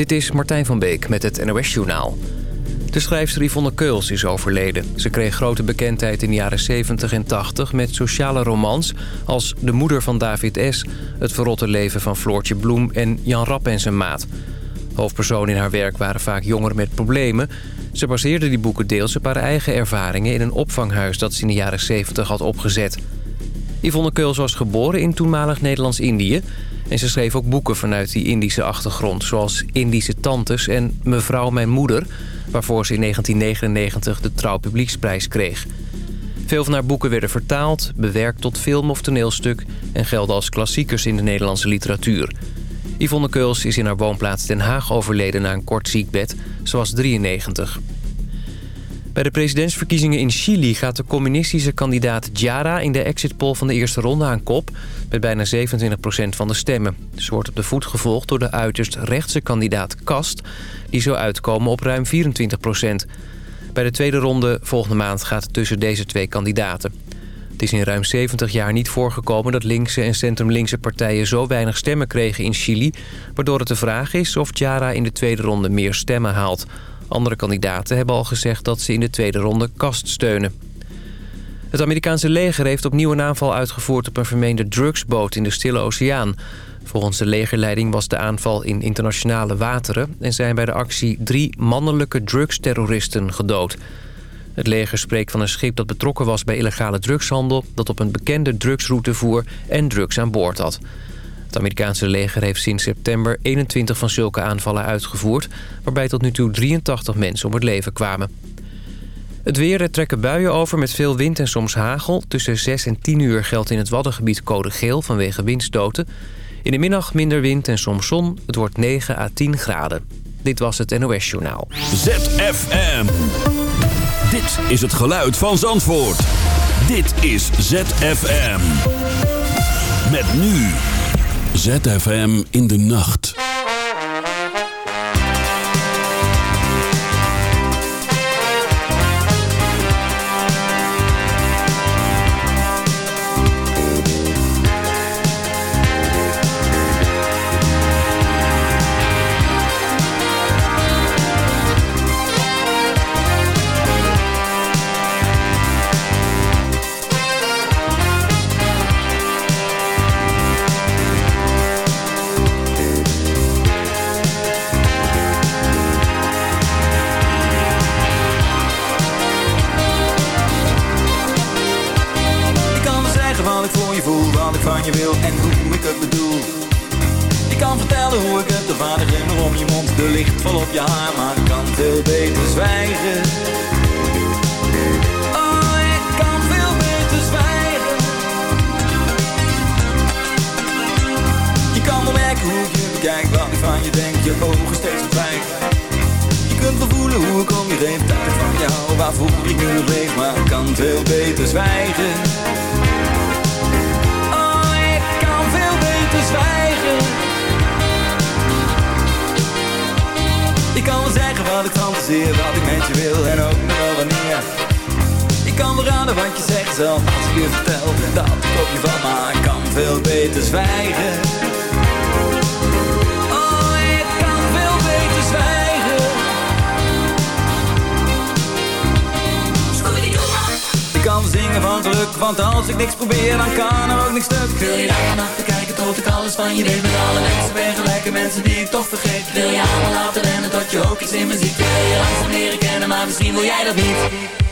Dit is Martijn van Beek met het NOS-journaal. De schrijfster Yvonne Keuls is overleden. Ze kreeg grote bekendheid in de jaren 70 en 80 met sociale romans... als De moeder van David S., Het verrotte leven van Floortje Bloem... en Jan Rapp en zijn maat. Hoofdpersonen in haar werk waren vaak jongeren met problemen. Ze baseerde die boeken deels op haar eigen ervaringen... in een opvanghuis dat ze in de jaren 70 had opgezet. Yvonne Keuls was geboren in toenmalig Nederlands-Indië... En ze schreef ook boeken vanuit die Indische achtergrond... zoals Indische Tantes en Mevrouw Mijn Moeder... waarvoor ze in 1999 de Trouw Publieksprijs kreeg. Veel van haar boeken werden vertaald, bewerkt tot film of toneelstuk... en gelden als klassiekers in de Nederlandse literatuur. Yvonne Keuls is in haar woonplaats Den Haag overleden na een kort ziekbed. Was 93. Bij de presidentsverkiezingen in Chili gaat de communistische kandidaat Jara... in de exitpoll van de eerste ronde aan kop... met bijna 27% van de stemmen. Ze wordt op de voet gevolgd door de uiterst rechtse kandidaat Kast... die zou uitkomen op ruim 24% Bij de tweede ronde volgende maand gaat het tussen deze twee kandidaten. Het is in ruim 70 jaar niet voorgekomen dat linkse en centrum-linkse partijen zo weinig stemmen kregen in Chili... waardoor het de vraag is of Jara in de tweede ronde meer stemmen haalt... Andere kandidaten hebben al gezegd dat ze in de tweede ronde kast steunen. Het Amerikaanse leger heeft opnieuw een aanval uitgevoerd op een vermeende drugsboot in de Stille Oceaan. Volgens de legerleiding was de aanval in internationale wateren... en zijn bij de actie drie mannelijke drugsterroristen gedood. Het leger spreekt van een schip dat betrokken was bij illegale drugshandel... dat op een bekende drugsroute voer en drugs aan boord had. Het Amerikaanse leger heeft sinds september 21 van zulke aanvallen uitgevoerd... waarbij tot nu toe 83 mensen om het leven kwamen. Het weer, er trekken buien over met veel wind en soms hagel. Tussen 6 en 10 uur geldt in het Waddengebied code geel vanwege windstoten. In de middag minder wind en soms zon. Het wordt 9 à 10 graden. Dit was het NOS Journaal. ZFM. Dit is het geluid van Zandvoort. Dit is ZFM. Met nu... ZFM in de nacht. wil en hoe ik het bedoel. Je kan vertellen hoe ik het, de vader in om je mond De licht vol op je haar, maar ik kan veel beter zwijgen. Oh, ik kan veel beter zwijgen. Je kan wel merken hoe ik je bekijk, wat ik van je denk, je ogen steeds verdwijnt kunt wel voelen hoe ik om je heen Tijd van jou, waar voel ik nu leef, Maar ik kan veel beter zwijgen. Ik kan wel zeggen wat ik fantaseer, wat ik met je wil en ook nog wel wanneer. Ik kan wel raden wat je zegt zelf als ik je vertel dat ik op je van maar ik kan veel beter zwijgen. Want als ik niks probeer, dan kan ook niks stuk. Wil je daar vanaf te kijken tot ik alles van je. Weet Met alle mensen ben gelijke mensen die ik toch vergeet. Wil je allemaal laten rennen tot je ook iets in me ziet Wil je langzaam leren kennen, maar misschien wil jij dat niet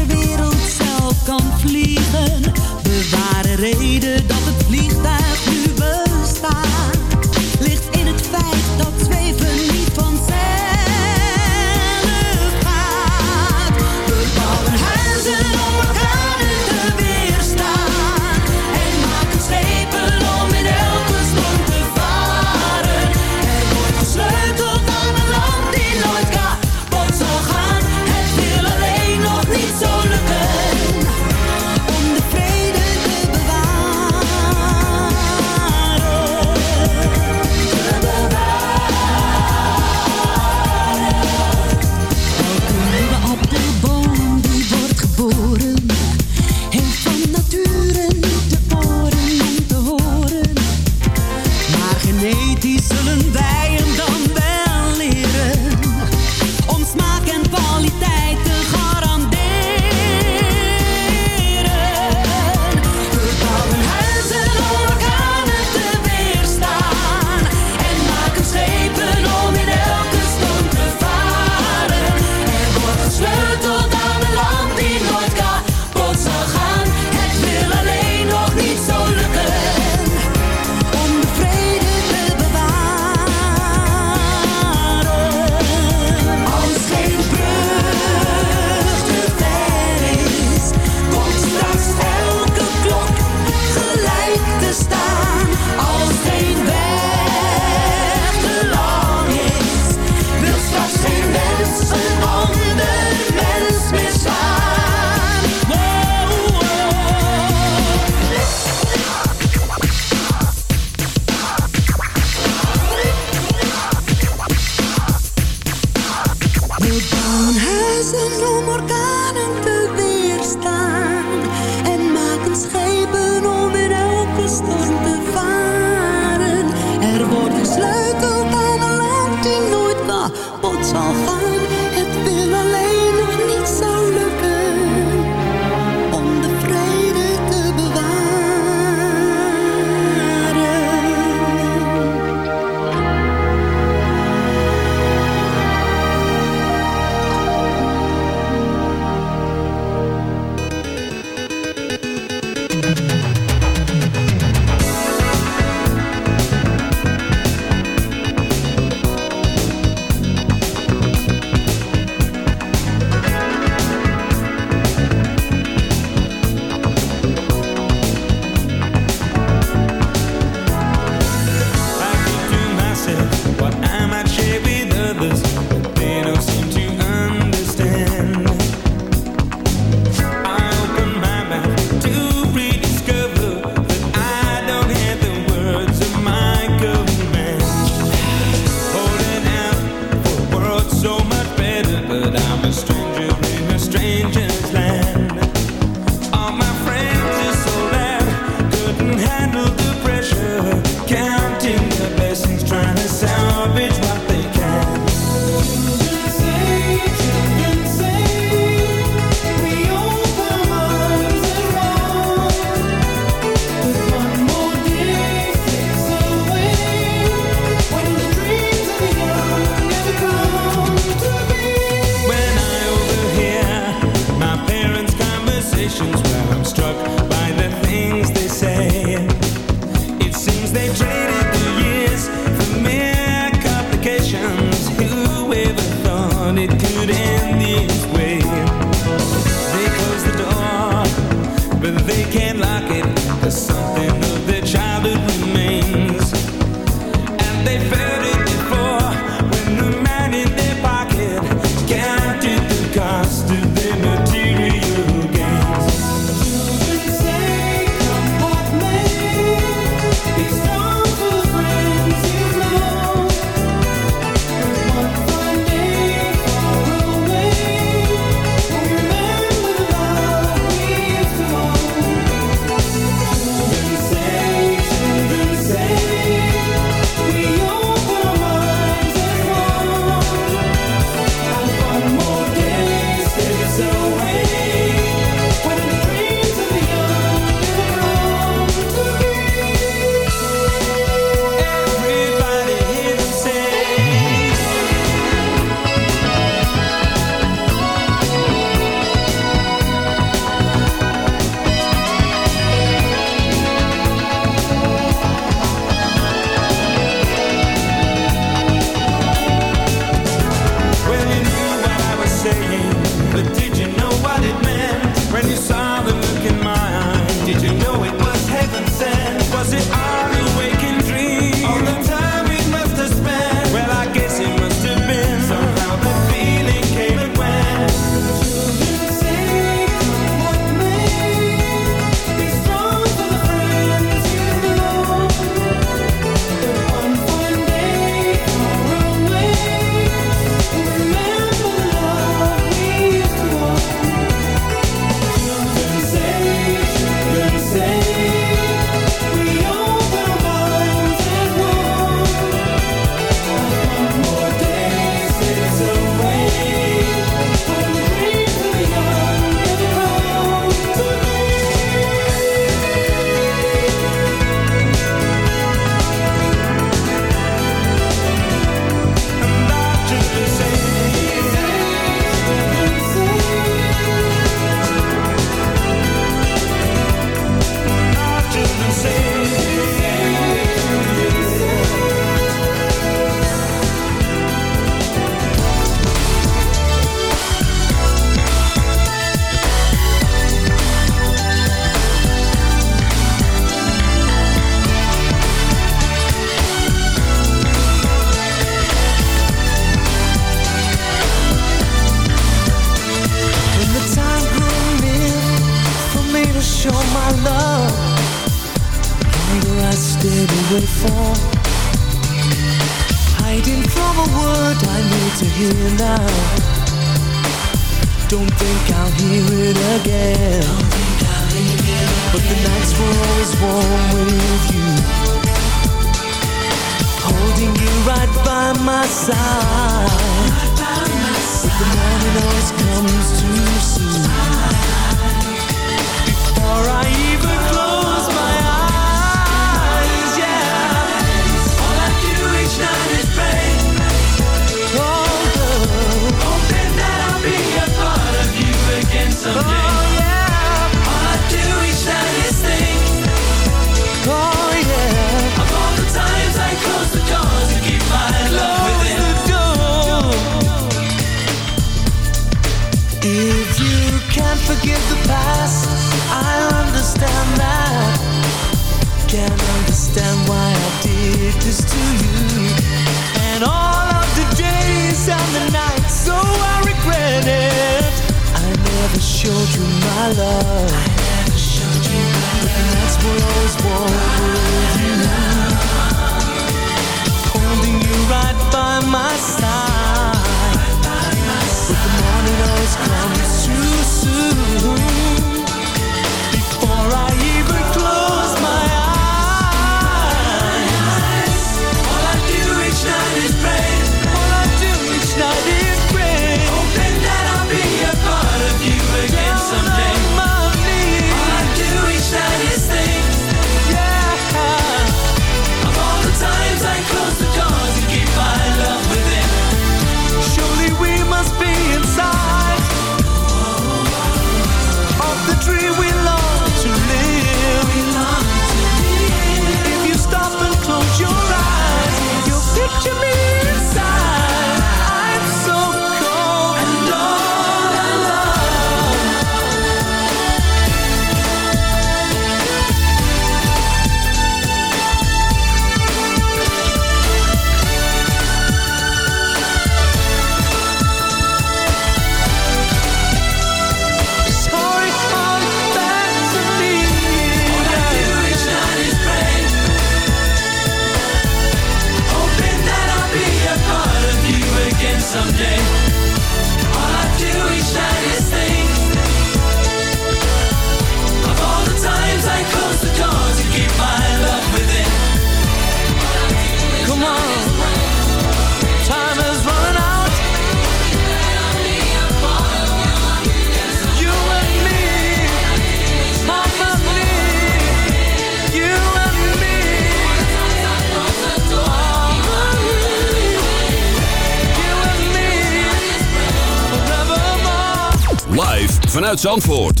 Zandvoort.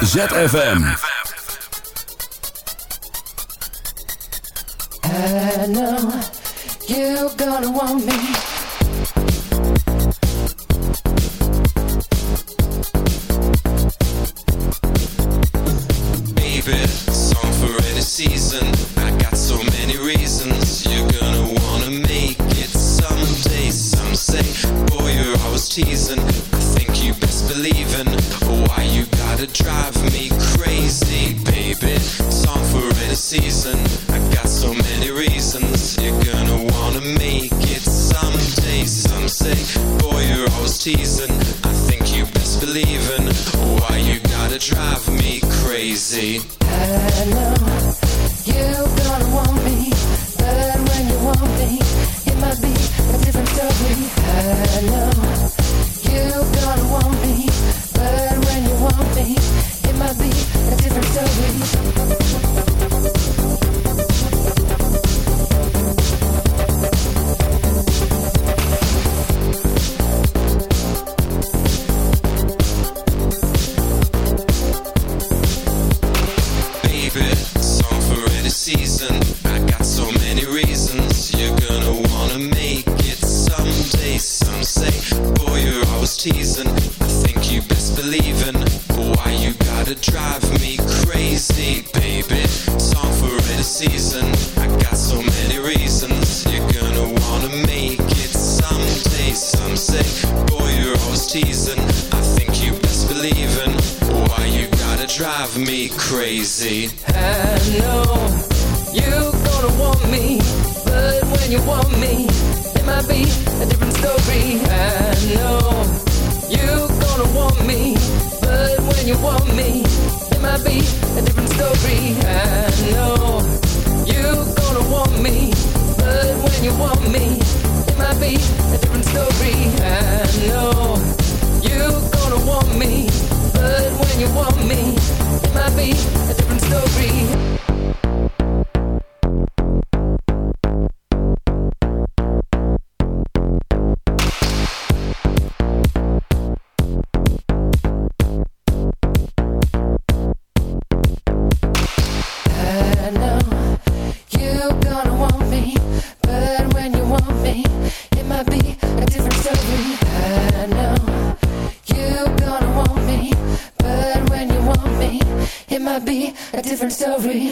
ZFM. I know you're gonna want me. a different story. I know you gonna want me, but when you want me, it might be a different story. I know you gonna want me, but when you want me, it might be a different story. every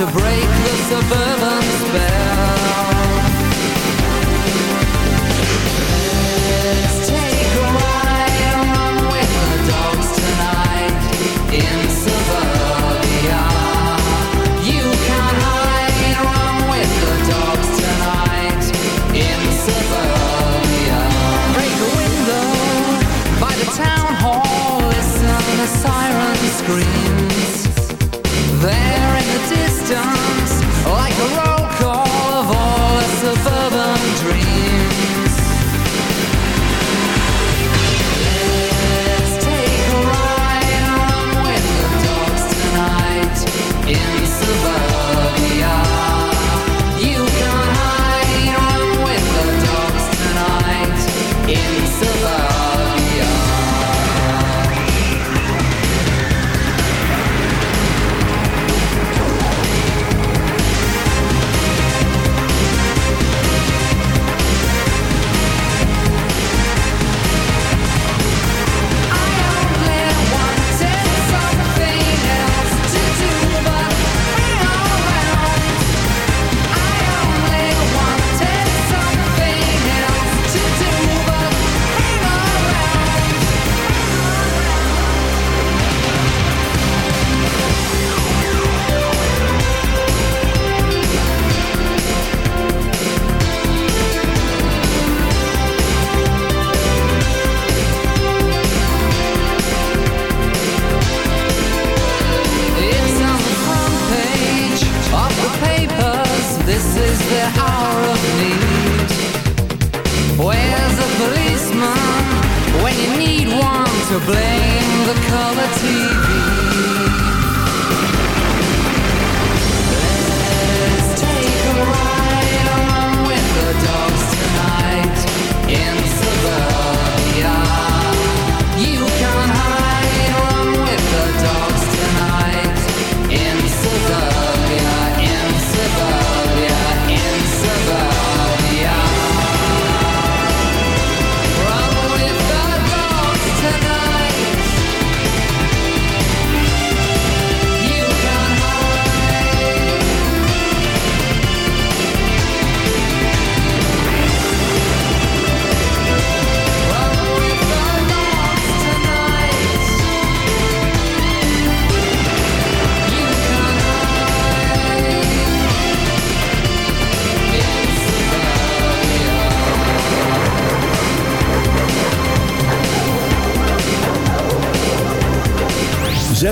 to break the suburban This is the hour of need. Where's the policeman when you need one to blame the color TV?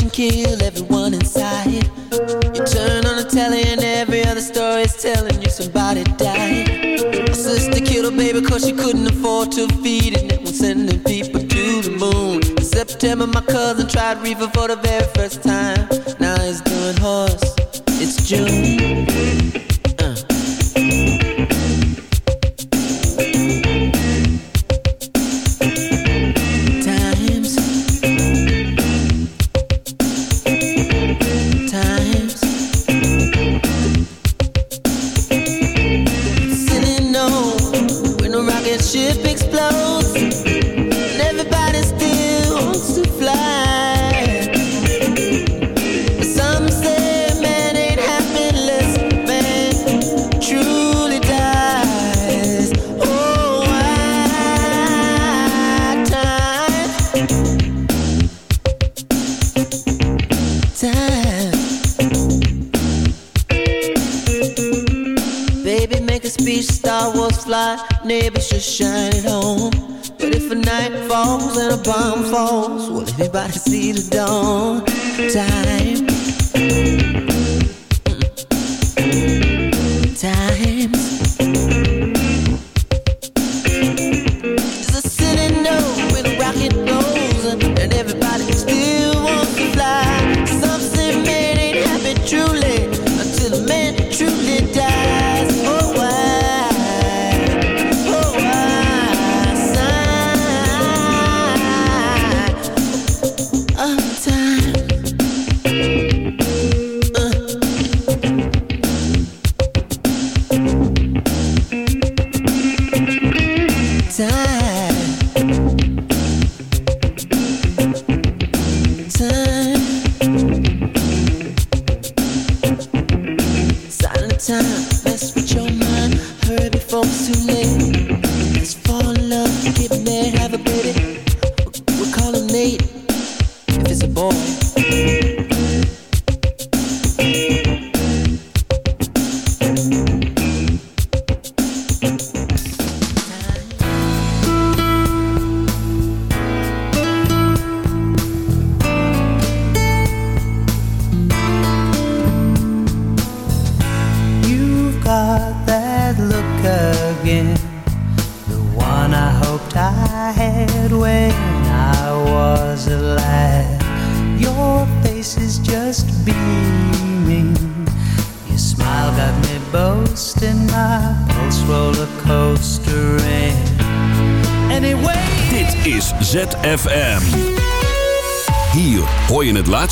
And kill everyone inside. You turn on the telly and every other story is telling you somebody died. My sister killed her baby cause she couldn't afford to feed it. And was sending people to the moon. In September, my cousin tried reefer for the very first time.